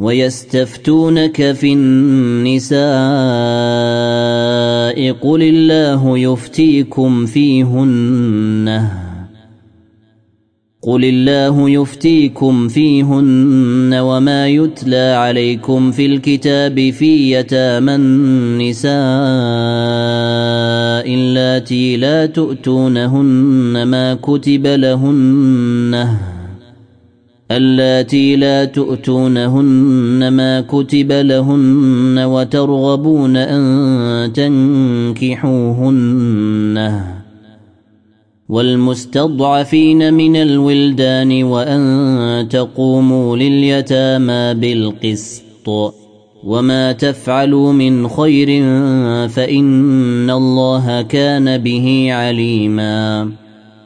ويستفتونك في النساء قل الله يفتيكم فيهن قل الله يفتيكم فيهن وما يتلى عليكم في الكتاب في يتامى النساء اللاتي لا تؤتونهن ما كتب لهن اللاتي لا تؤتونهن ما كتب لهن وترغبون أن تنكحوهن والمستضعفين من الولدان وأن تقوموا لليتامى بالقسط وما تفعلوا من خير فإن الله كان به عليما